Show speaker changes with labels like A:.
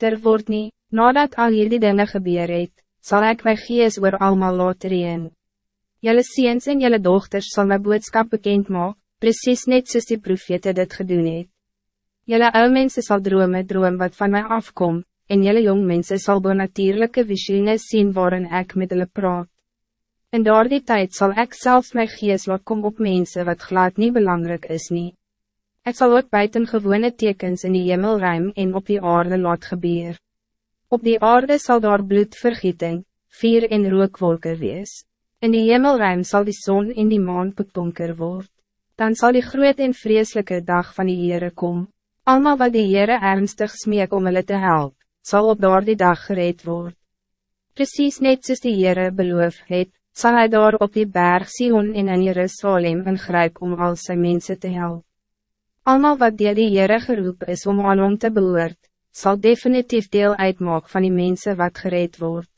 A: ter word nie, nadat al hierdie dinge gebeur het, sal ek my gees oor almal laat reen. Jylle seens en jylle dochters sal my boodskap bekend maak, precies net soos die profete dit gedoen het. Jylle ou mense sal drome droom wat van mij afkom, en jylle jong mense sal bonatierlijke visioene zien waarin ik met hulle praat. In daardie tijd zal ik zelfs mijn gees laat kom op mensen wat glad niet belangrijk is niet. Ik zal ook buiten gewone tekens in die hemelruim en op die aarde laat gebeur. Op die aarde zal daar bloedvergieting, vier en rookwolken wees. In die hemelruim zal die zon in die maan betonker word. Dan zal die groot en vreselijke dag van die Heere kom. Almal wat die Heere ernstig smeek om hulle te help, zal op daardie dag gereed word. Precies net soos die Heere beloof het, zal hij daar op die berg Sion en in Jerusalem ingryp om al zijn mensen te helpen. Almal wat dier die Heere geroep is om aan hom te behoort, zal definitief deel uitmaak van die mensen wat gereed wordt.